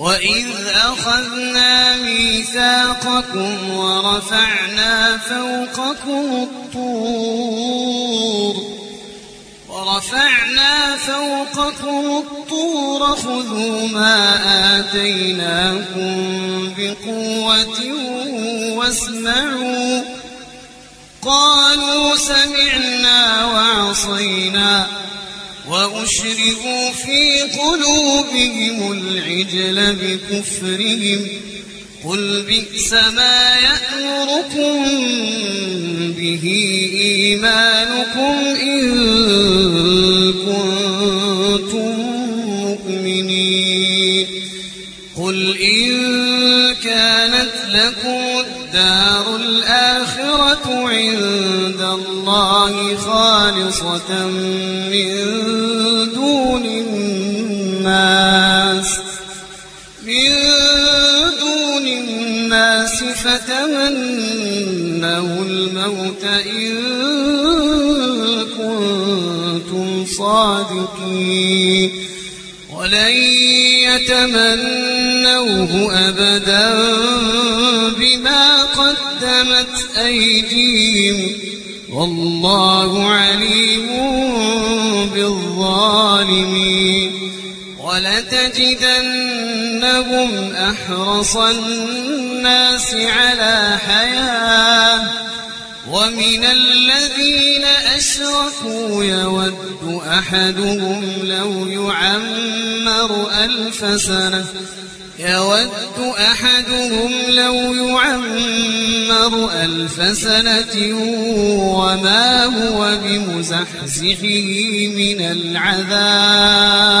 وإذ أخذنا ميثاقكم ورفعنا فوقكم الطور ورفعنا فوقكم الطور خذوا ما آتيناكم بقوة واسمعوا قالوا سمعنا وعصينا وأشربوا في قلوبهم العجل بكفرهم قل بئس ما يأمركم به إيمانكم إن كنتم مؤمنين قل إن كانت لكم الدار الآخرة عند الله خالصة من دون الناس من دون الناس فتمنوا الموت إن كنتم صادقين. ولن يتمنوه أبدا بما قدمت أيديهم والله عليم بالظالمين ولتجدنهم أحرص الناس على حياة ومن الذين أشركوا يود أحدهم لو يعمر ألف سنة يود أحدهم لو يعمر ألف سنة وما هو بمزحزحه من العذاب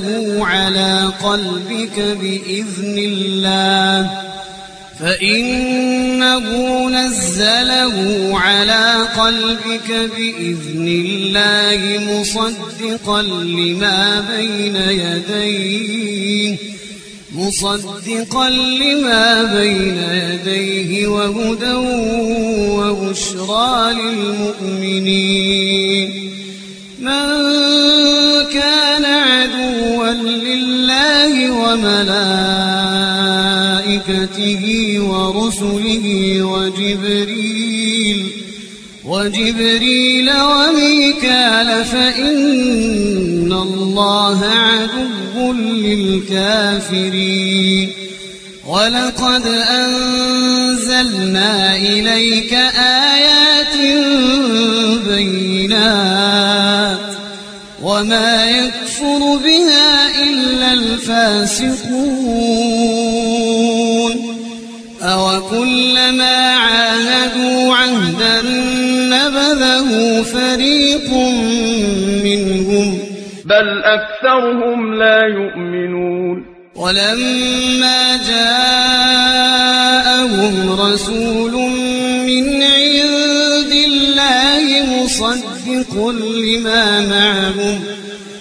نزله على قلبك بإذن الله. فإنه نزله على قلبك بإذن الله مصدقا لما بين يديه. مصدقا لما بين يديه وهدى وبشرى للمؤمنين. من وملائكته ورسله وجبريل وجبريل وميكال فإن الله عدو للكافرين. ولقد أنزلنا إليك آيات بينات وما يكفر بها إلا الفاسقون أو كلما عاهدوا عهدا نبذه فريق منهم بل أكثرهم لا يؤمنون ولما جاءهم رسول من عند الله مصدق لما معهم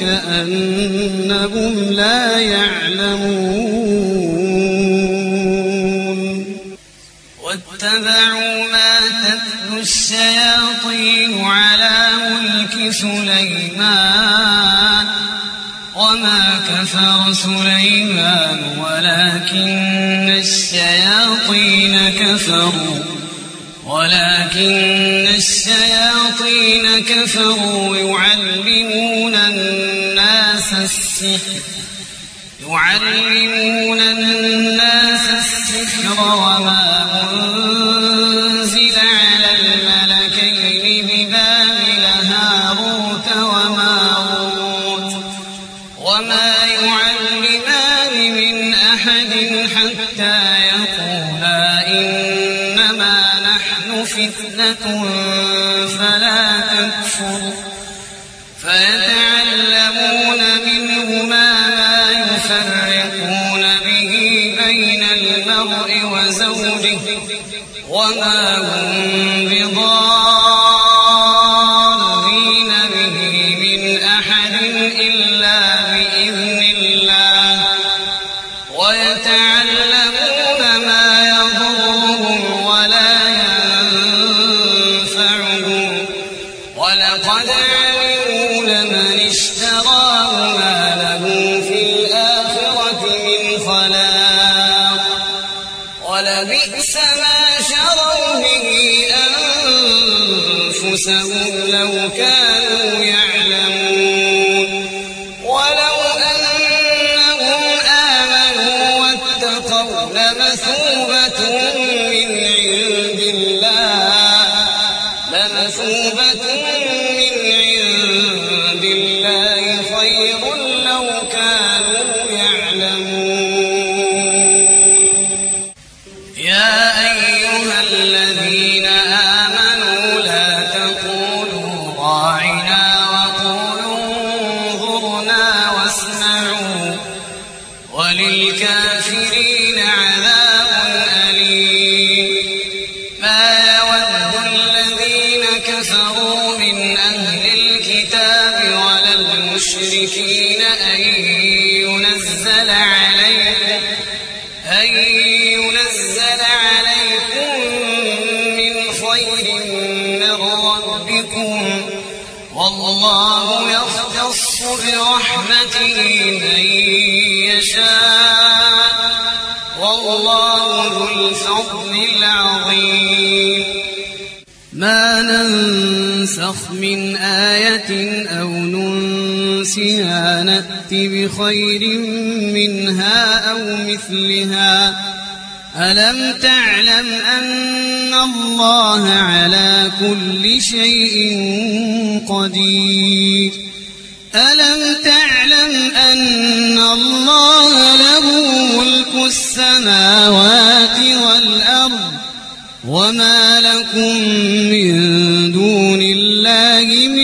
كأنهم لا يعلمون. واتبعوا ما تتلو الشياطين على ملك سليمان. وما كفر سليمان ولكن الشياطين كفروا. ولكن الشياطين كفروا يعلمون الناس السحر يعلمون الناس السحر وما أنزل فلا تكفر. فيتعلمون منهما ما يفرقون به بين المرء وزوجه وما هم بضارين. نأت بخير منها أو مثلها؟ ألم تعلم أن الله على كل شيء قدير؟ ألم تعلم أن الله له ملك السماوات والأرض وما لكم من دون الله من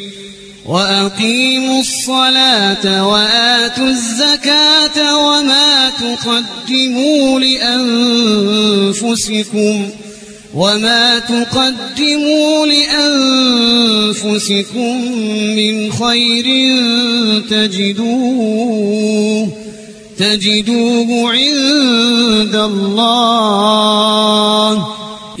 وأقيموا الصلاة وآتوا الزكاة وما تقدموا لأنفسكم وما تقدموا لأنفسكم من خير تجدوه تجدوه عند الله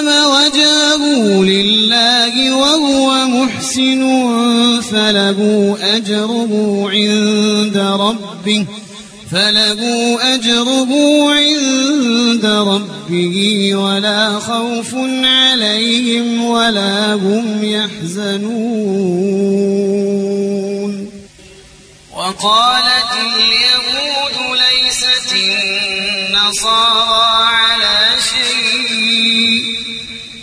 أسلم وجابوا لله وهو محسن فله أجره عند ربه فله أجره عند ربه ولا خوف عليهم ولا هم يحزنون. وقالت اليهود ليست النصارى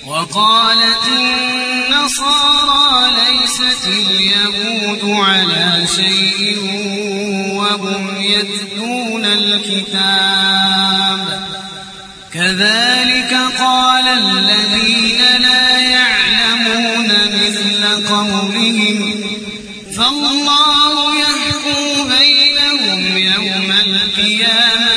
وقالت النصارى ليست اليهود على شيء وهم يتلون الكتاب. كذلك قال الذين لا يعلمون مثل قولهم فالله يحكم بينهم يوم القيامة.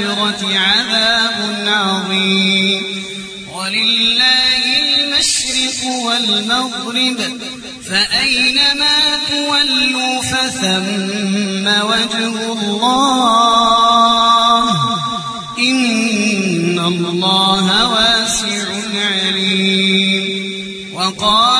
الآخرة عذاب عظيم. ولله المشرق والمغرب فأينما تولوا فثم وجه الله. إن الله واسع عليم. وقالوا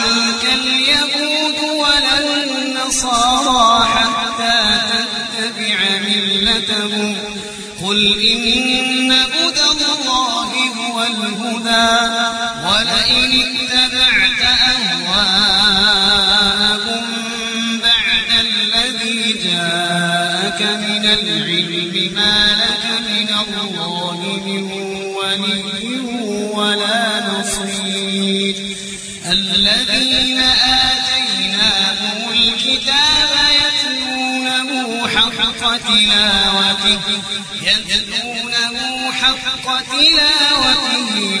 النصارى حتى تتبع ملتهم. قل إن تلاوته يتلونه حق تلاوته.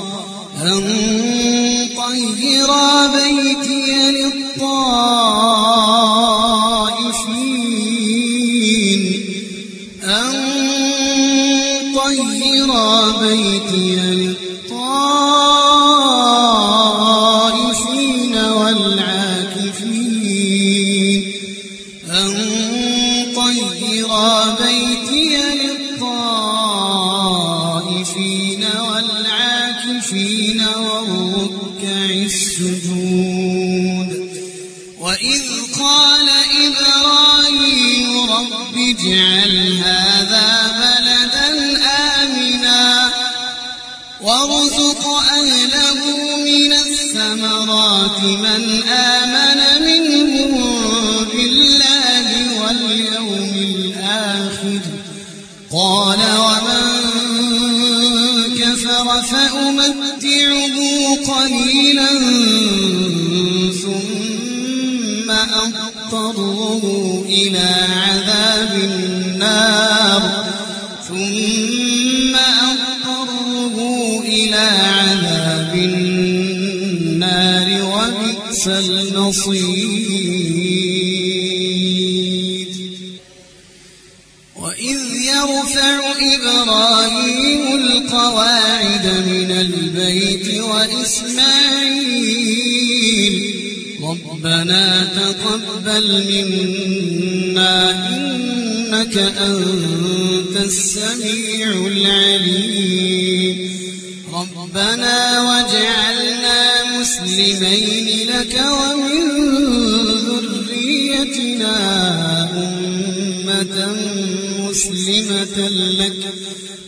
أن طهرا وبئس المصير. وإذ يرفع إبراهيم القواعد من البيت وإسماعيل ربنا تقبل منا إنك أنت السميع العليم. ربنا واجعلنا مسلمين لك ومن ذريتنا أمة مسلمة لك.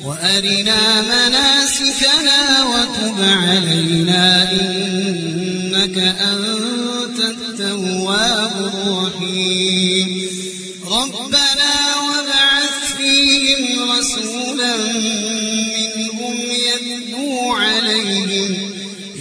وأرنا مناسكنا وتب علينا إنك أنت التواب الرحيم. ربنا وابعث فيهم رسولا منهم يتلو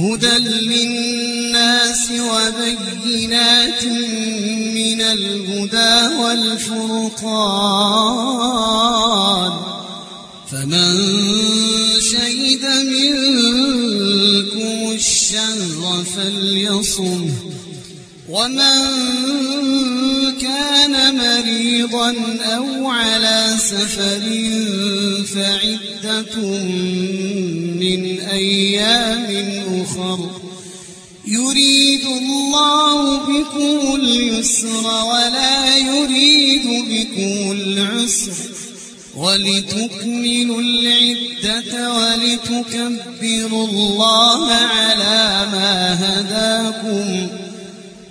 هدى للناس وبينات من الهدى والفرقان. فمن شهد منكم الشهر فليصمه ومن كان مريضا أو على سفر فعدة من أيام الله بكم اليسر ولا يريد بكم العسر ولتكملوا العدة ولتكبروا الله على ما هداكم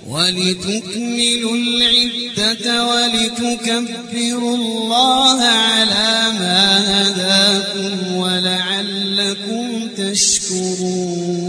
ولتكملوا العدة ولتكبروا الله على ما هداكم ولعلكم تشكرون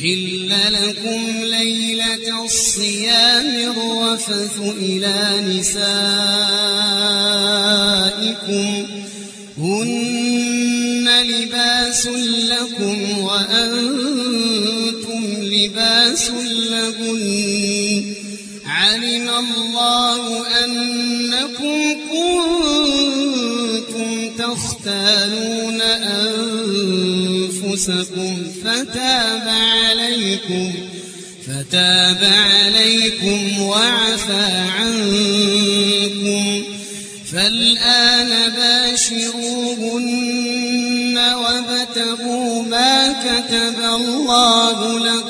أحل لكم ليلة الصيام الرفث إلى نسائكم هن لباس لكم وأنتم لباس لهن علم الله أنكم كنتم تختالون أنفسكم فتاب عليكم فتاب عليكم وعفى عنكم. فالآن باشروهن وابتغوا ما كتب الله لكم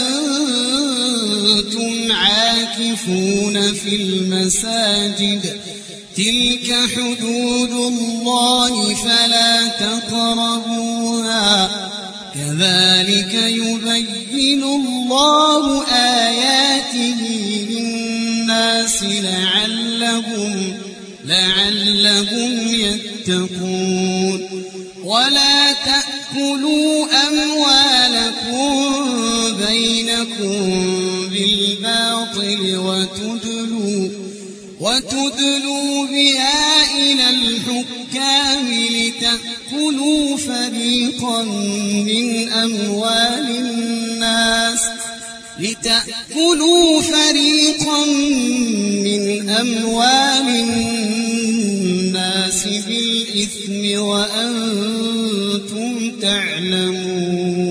عاكفون في المساجد. تلك حدود الله فلا تقربوها. كذلك يبين الله آياته للناس لعلهم لعلهم يتقون. ولا تأكلوا أموالكم بينكم. بالباطل وتدلوا وتدلوا بها إلى الحكام لتأكلوا فريقا من أموال الناس لتأكلوا فريقا من أموال الناس بالإثم وأنتم تعلمون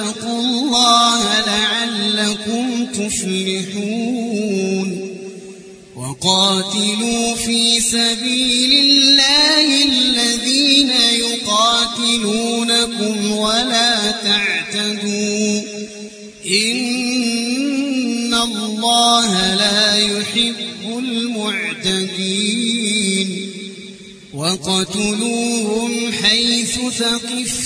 واتقوا الله لعلكم تفلحون وقاتلوا في سبيل الله الذين يقاتلونكم ولا تعتدوا إن الله لا يحب المعتدين وقتلوهم حيث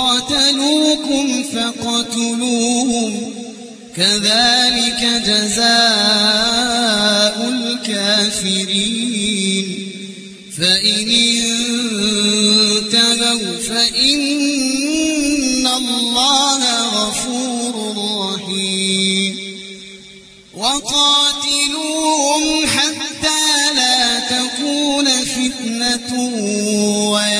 قاتلوكم فاقتلوهم. كذلك جزاء الكافرين. فإن انتهوا فإن الله غفور رحيم. وقاتلوهم حتى لا تكون فتنة ويكون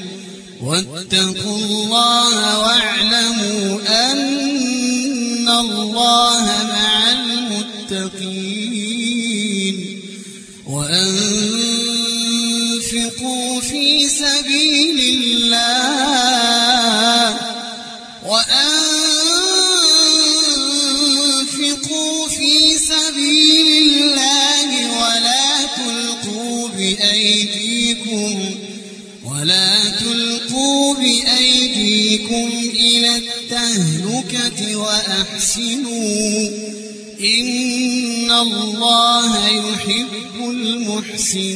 واتقوا الله واعلموا أن الله مع المتقين وأنفقوا في سبيل الله بأيديكم إلى التهلكة وأحسنوا. إن الله يحب المحسنين.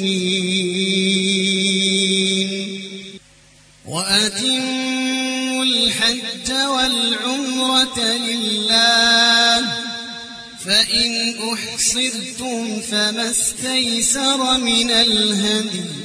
وأتموا الحج والعمرة لله. فإن أحصرتم فما استيسر من الهدي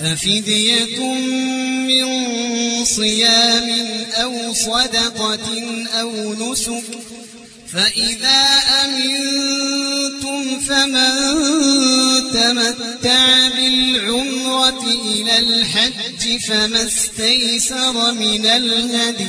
ففدية من صيام أو صدقة أو نسك فإذا أمنتم فمن تمتع بالعمرة إلى الحج فما استيسر من الهدي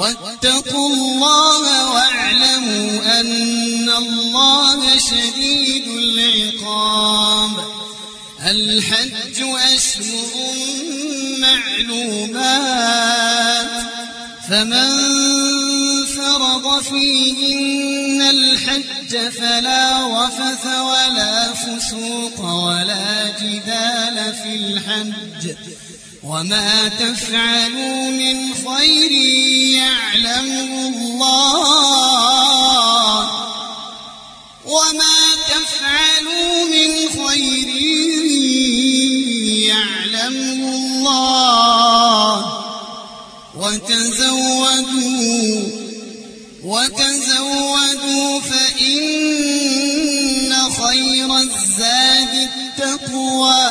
واتقوا الله واعلموا أن الله شديد العقاب. الحج أشهر معلومات. فمن فرض فيهن الحج فلا رفث ولا فسوق ولا جدال في الحج. وما تفعلوا من خير يعلمه الله وما تفعلوا من خير يعلمه الله وتزودوا وتزودوا فإن خير الزاد التقوى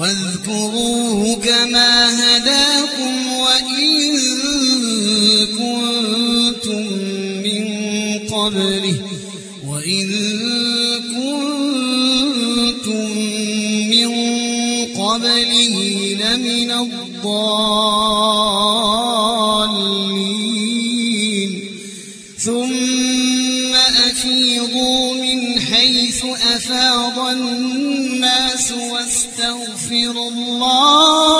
واذكروه كما هداكم وإن كنتم من قبله وإن كنتم من قبله لمن الضالين. ثم أفيضوا من حيث أفاض الناس واستغفروا الله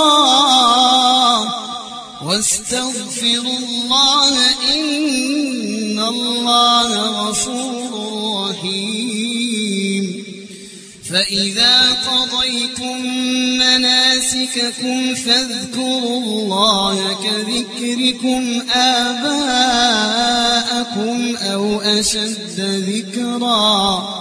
واستغفروا الله إن الله غفور رحيم. فإذا قضيتم مناسككم فاذكروا الله كذكركم آباءكم أو أشد ذكرًا.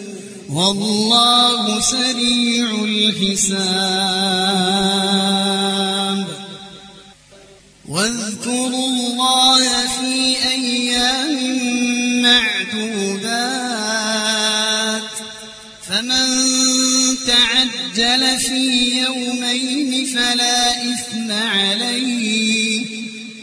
والله سريع الحساب. واذكروا الله في أيام معدودات. فمن تعجل في يومين فلا إثم عليه.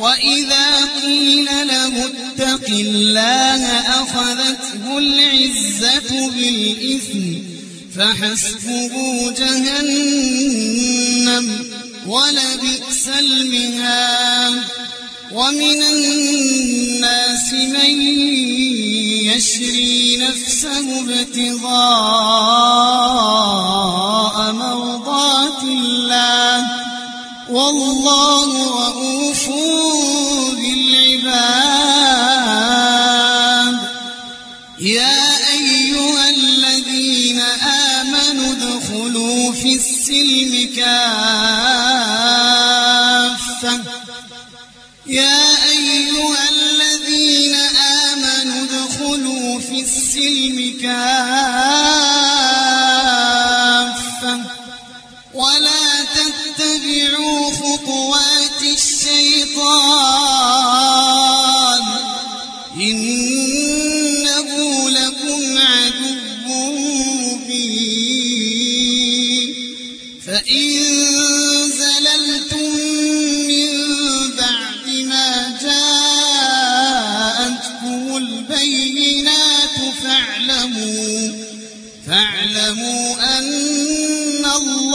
وإذا قيل له اتق الله أخذته العزة بالإثم فحسبه جهنم ولبئس المهاد ومن الناس من يشري نفسه ابتغاء مرضات الله والله رؤوف كافة. يا أيها الذين آمنوا ادخلوا في السلم كافة. ولا تتبعوا خطوات الشيطان.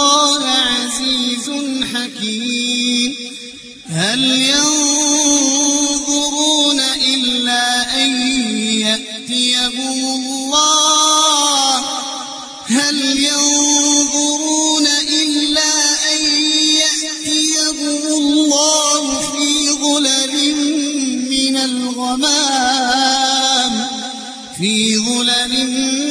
الله عزيز حكيم. هل ينظرون إلا أن يأتيهم الله؟ هل ينظرون إلا أن يأتيهم الله في ظلل من الغمام؟ في ظلل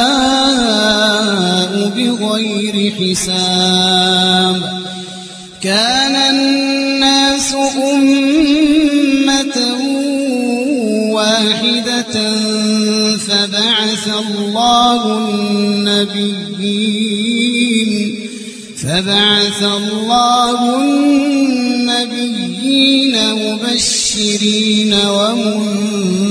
بغير حساب. كان الناس أمة واحدة فبعث الله النبيين فبعث الله النبيين مبشرين ومنذرين.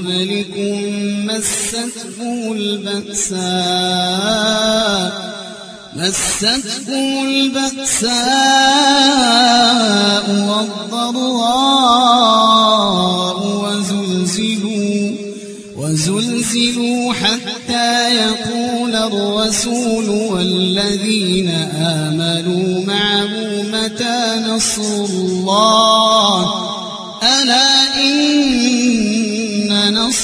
قبلكم مستهم البأساء مستهم البأساء والضراء وزلزلوا وزلزلوا حتى يقول الرسول والذين آمنوا معه متى نصر الله؟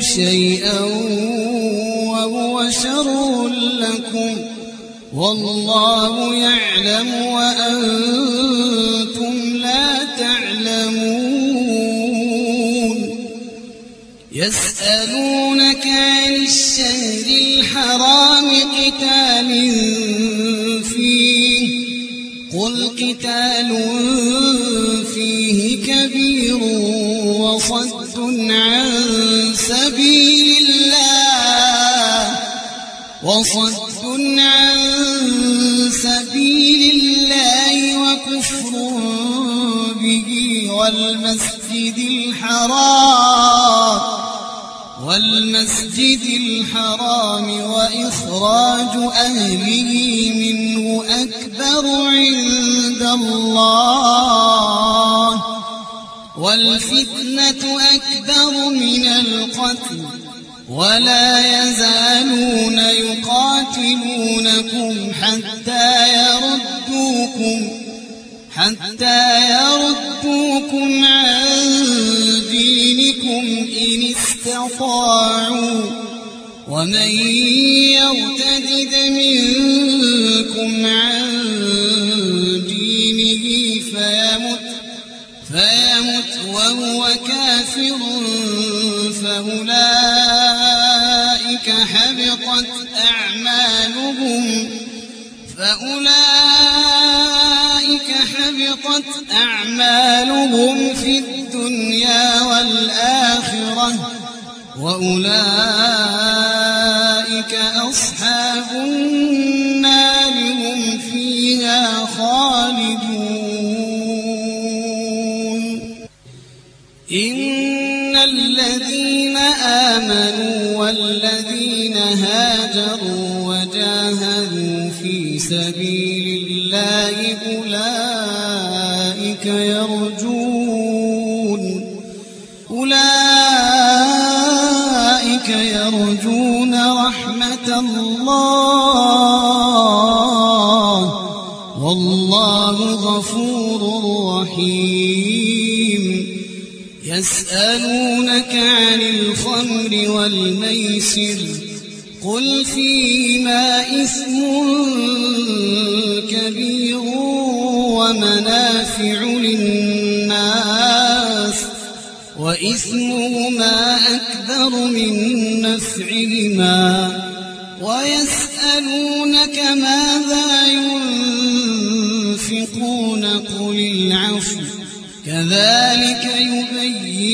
شيئا وهو شر لكم والله يعلم وأنتم لا تعلمون يسألونك عن الشهر الحرام قتال فيه قل قتال فيه كبير وصد عن سبيل الله وصد عن سبيل الله وكفر به والمسجد الحرام والمسجد الحرام وإخراج أهله منه أكبر عند الله والفتنة أكبر من القتل ولا يزالون يقاتلونكم حتى يردوكم حتى يردوكم عن دينكم إن استطاعوا. ومن فأولئك حبطت أعمالهم فأولئك حبطت أعمالهم في الدنيا والآخرة وأولئك أصحاب النار آمنوا والذين هاجروا وجاهدوا في سبيل الله أولئك يرجون أولئك يرجون رحمة الله. والله غفور رحيم. يسألونك عن الخمر والميسر قل فيما إثم كبير ومنافع للناس وإثمهما أكبر من نفعهما ويسألونك ماذا ينفقون قل العفو كذلك يبين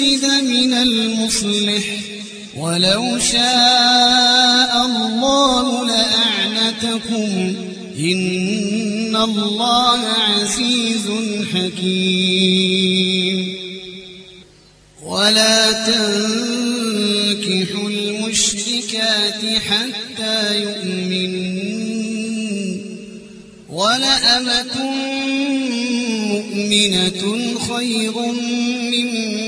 المفسد من المصلح. ولو شاء الله لأعنتكم. إن الله عزيز حكيم. ولا تنكحوا المشركات حتى يؤمنوا. ولأمة مؤمنة خير من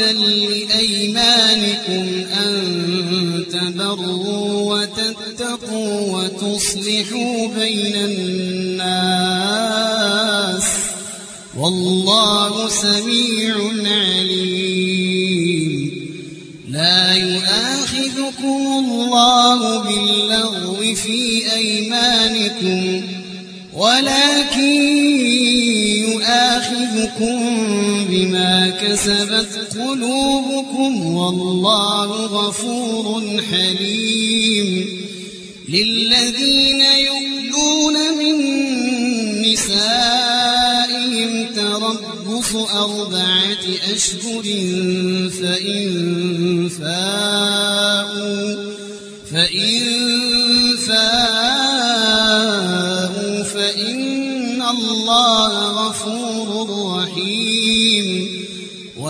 لأيمانكم أن تبروا وتتقوا وتصلحوا بين الناس والله سميع عليم. لا يؤاخذكم الله باللغو في أيمانكم ولكن يؤاخذكم بما كسبت قلوبكم والله غفور حليم للذين يؤلون من نسائهم تربص أربعة أشهر فإن فاءوا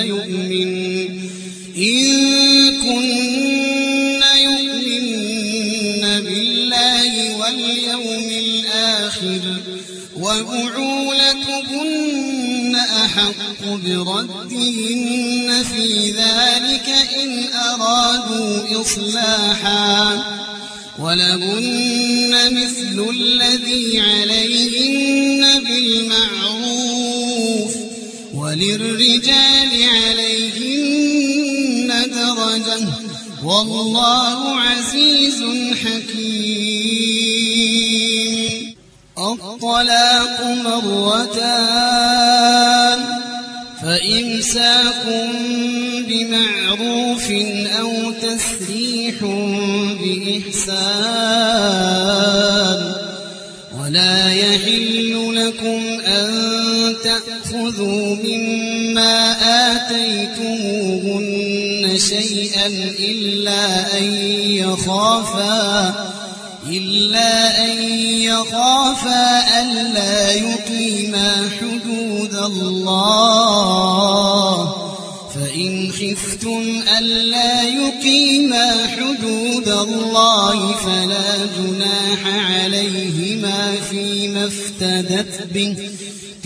يؤمن. إن كن يؤمن بالله واليوم الآخر وبعولتهن أحق بردهن في ذلك إن أرادوا إصلاحا ولهن مثل الذي عليهن بالمعروف وللرجال عليهن درجة. والله عزيز حكيم. الطلاق مرتان. فإمساك بمعروف أو تسريح بإحسان. ولا يحل لكم تأخذوا مما آتيتموهن شيئا إلا أن يخافا إلا أن يخافا ألا يقيما حدود الله. فإن خفتم ألا يقيما حدود الله فلا جناح عليهما فيما افتدت به.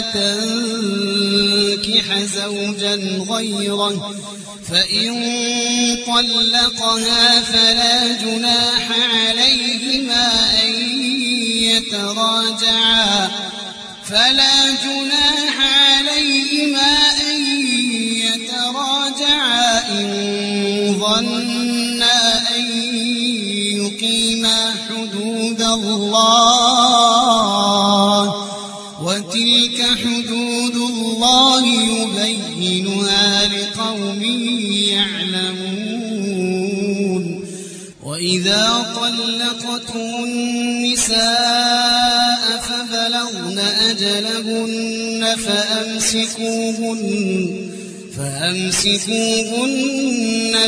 تنكح زوجا غيره. فإن طلقها فلا جناح عليهما أن يتراجعا. فلا جناح عليهما أن يتراجعا. إن ظنا أن يقيما حدود الله. الله يبينها لقوم يعلمون. وإذا طلقتم النساء فبلغن أجلهن فأمسكوهن فأمسكوهن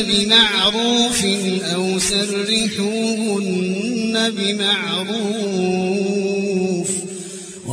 بمعروف أو سرحوهن بمعروف.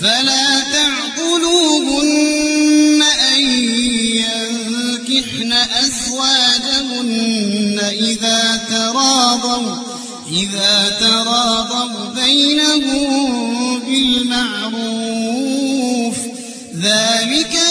فلا تعضلوهن أن ينكحن أزواجهن إذا تراضوا إذا تراضوا بينهم بالمعروف. ذلك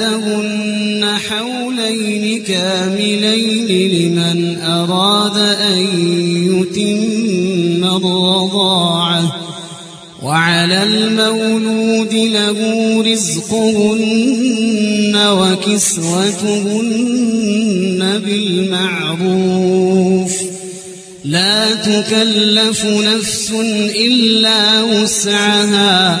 أولادهن حولين كاملين لمن أراد أن يتم الرضاعة. وعلى المولود له رزقهن وكسوتهن بالمعروف. لا تكلف نفس إلا وسعها.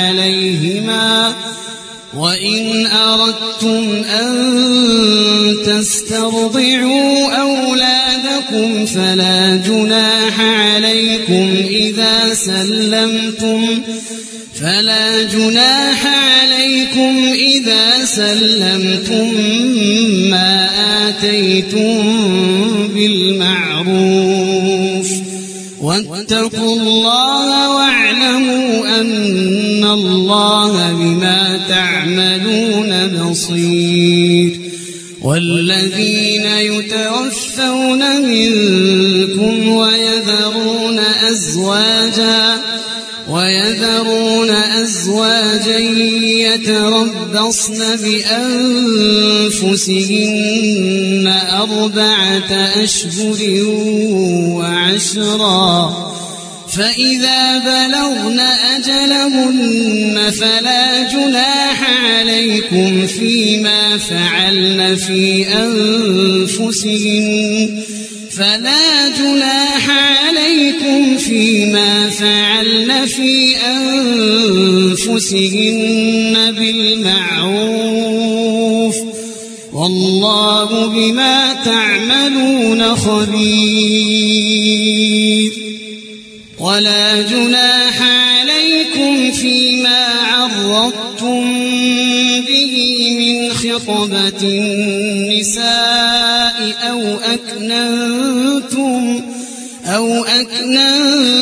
وإن أردتم أن تسترضعوا أولادكم فلا جناح عليكم إذا سلمتم فلا جناح عليكم إذا سلمتم ما آتيتم بالمعروف واتقوا الله واعلموا أن الله بما تعملون بصير. والذين يتوفون منكم ويذرون أزواجا ويذرون أزواجا يتربصن بأنفسهن أربعة أشهر وعشرا فإذا بلغن أجلهن فلا جناح عليكم فيما فعلن في أنفسهن فلا جناح عليكم فيما أنفسهن بالمعروف والله بما تعملون خبير ولا جناح عليكم فيما عرضتم به من خطبة النساء أو أكننتم أو أكننتم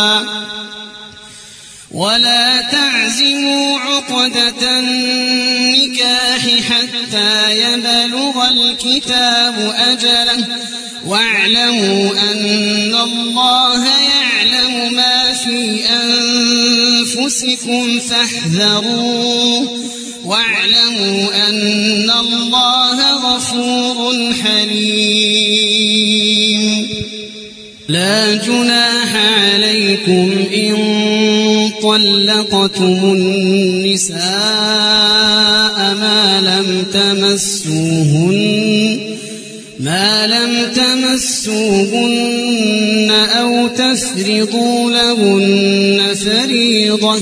عقدة النكاح حتى يبلغ الكتاب أجله. واعلموا أن الله يعلم ما في أنفسكم فاحذروه. واعلموا أن الله غفور حليم. لا جناح عليكم إن طلقتم النساء ما لم تمسوهن ما لم تمسوهن أو تفرضوا لهن فريضة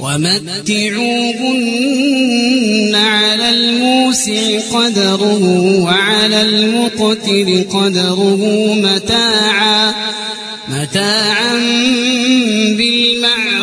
ومتعوهن على الموسع قدره وعلى المقتر قدره متاعا متاعا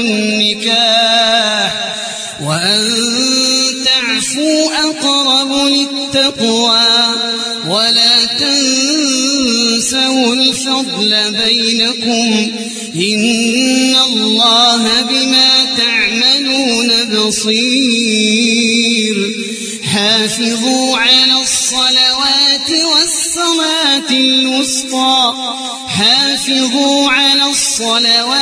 النكاح وأن تعفوا أقرب للتقوى ولا تنسوا الفضل بينكم إن الله بما تعملون بصير. حافظوا على الصلوات والصلاة الوسطى. حافظوا على الصلوات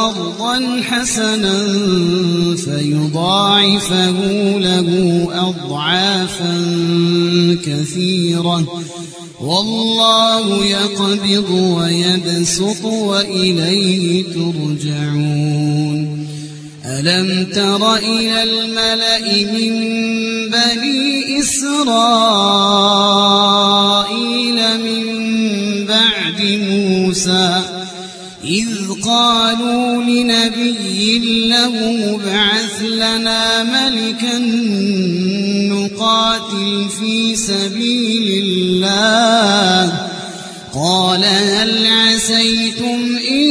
قرضا حسنا فيضاعفه له أضعافا كثيرة. والله يقبض ويبسط وإليه ترجعون. ألم تر إلى الملأ من بني إسرائيل من بعد موسى إذ قالوا لنبي له بعث لنا ملكا نقاتل في سبيل الله. قال هل عسيتم إن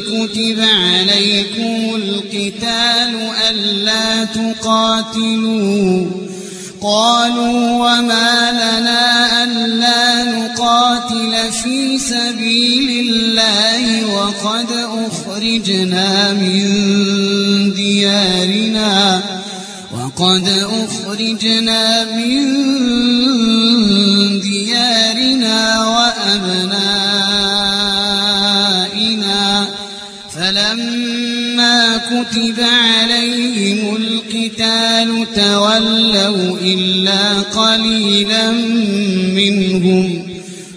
كتب عليكم القتال ألا تقاتلوا؟ قالوا وما لنا في سبيل الله وقد أخرجنا من ديارنا وقد أخرجنا من ديارنا وأبنائنا فلما كتب عليهم القتال تولوا إلا قليلا منهم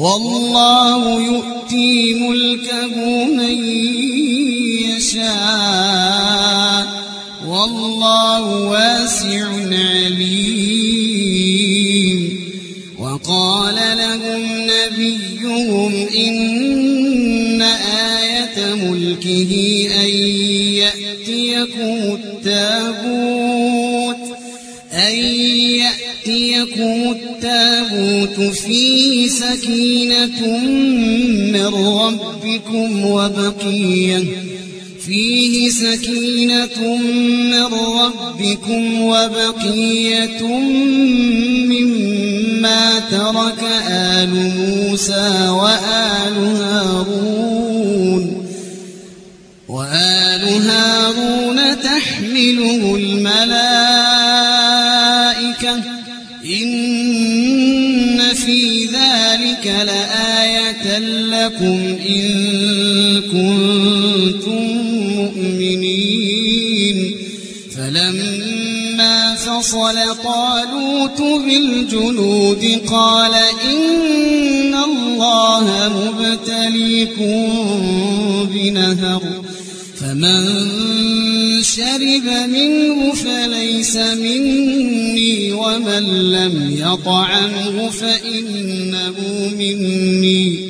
والله يؤتي ملكه من يشاء. والله واسع عليم. وقال لهم نبيهم إن آية ملكه أن يأتيكم التابوت فيه سكينة من ربكم وبقية. فيه سكينة من ربكم وبقية مما ترك آل موسى وآل هارون. وآل لكم إن كنتم مؤمنين. فلما فصل طالوت بالجنود قال إن الله مبتليكم بنهر فمن شرب منه فليس مني ومن لم يطعمه فإنه مني.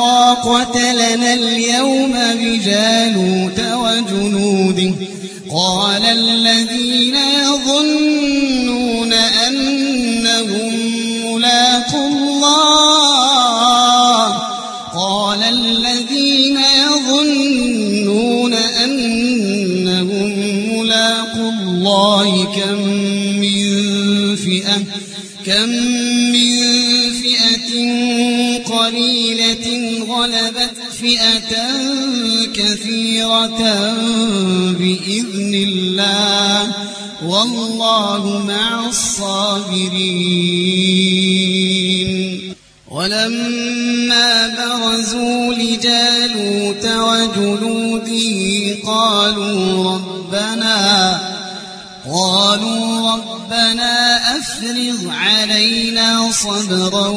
لا طاقة لنا اليوم بجالوت وجنوده. قال الذين يظنون أنهم ملاقوا الله. قال الذين يظنون أنهم ملاقوا الله كم من فئة كم من فئة قليلة غلبت فئة كثيرة بإذن الله. والله مع الصابرين. ولما برزوا لجالوت وجنوده قالوا ربنا قالوا ربنا أفرغ علينا صبرا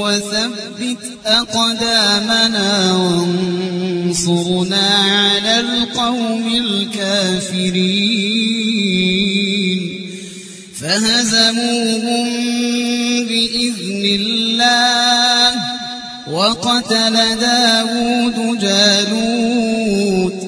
وثبت أقدامنا وانصرنا على القوم الكافرين. فهزموهم بإذن الله وقتل داود جالوت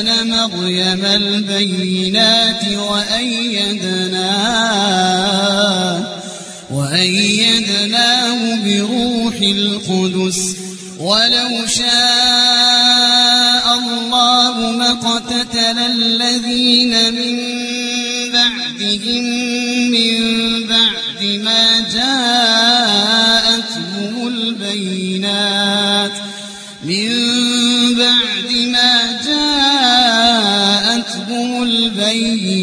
عيسى بن مريم البينات وأيدناه وأيدناه بروح القدس ولو شاء الله ما اقتتل الذين من بعدهم من بعد ما جاءتهم البينات.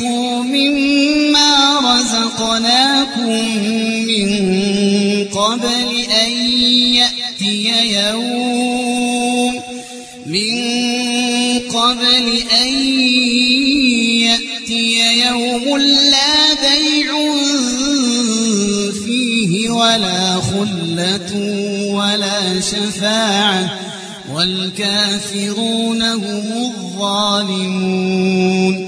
أنفقوا مما رزقناكم من قبل أن يأتي يوم من قبل أن يأتي يوم لا بيع فيه ولا خلة ولا شفاعة والكافرون هم الظالمون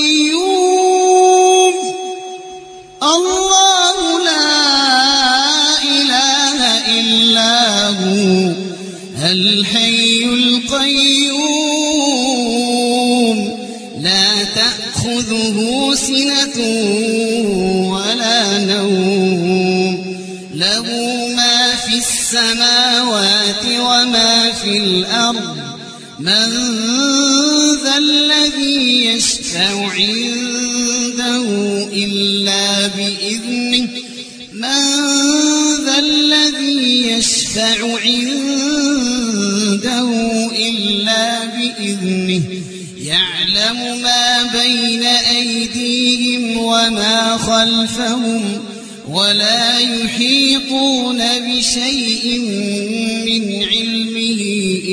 في الأرض. من ذا الذي يشفع عنده إلا بإذنه. من يشفع عنده إلا بإذنه. يعلم ما بين أيديهم وما خلفهم ولا يحيطون بشيء من علمه.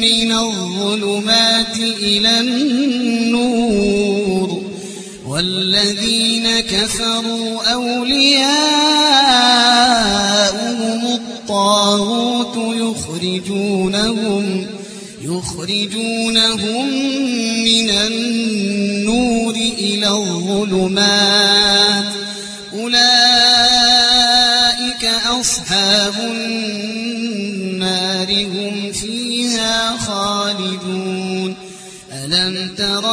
من الظلمات إلى النور والذين كفروا أولياؤهم الطاغوت يخرجونهم يخرجونهم من النور إلى الظلمات. أولئك أصحاب النار.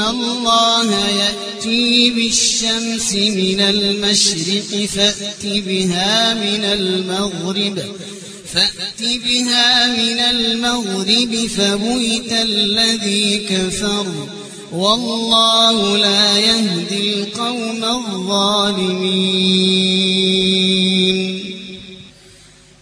الله يأتي بالشمس من المشرق فأت بها من المغرب فأت بها من المغرب فبهت الذي كفر والله لا يهدي القوم الظالمين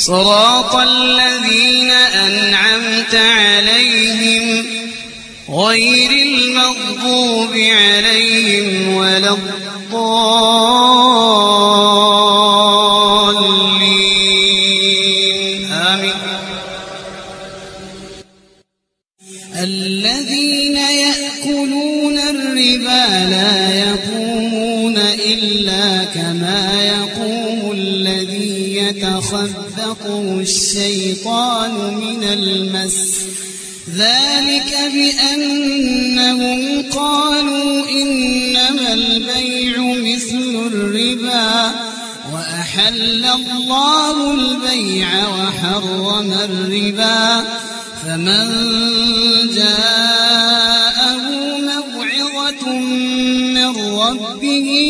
صراط الذين أنعمت عليهم غير المغضوب عليهم ولا الضالين. آمين. الذين يأكلون لا يقومون إلا كما يقوم الذي يتخبطه الشيطان من المس ذلك بأنهم قالوا إنما البيع مثل الربا وأحل الله البيع وحرم الربا فمن جاءه موعظة من ربه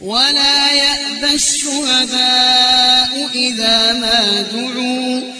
ولا يأبى الشهداء إذا ما دعوا.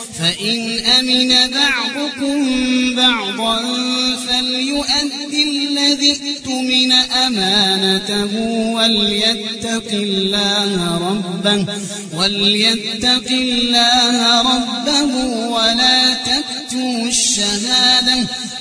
فإن أمن بعضكم بعضا فليؤدي الذي اؤتمن أمانته وليتق الله ربه وليتق الله ربه ولا تكتموا الشهادة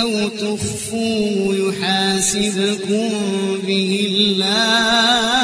أو تخفوا يحاسبكم به الله.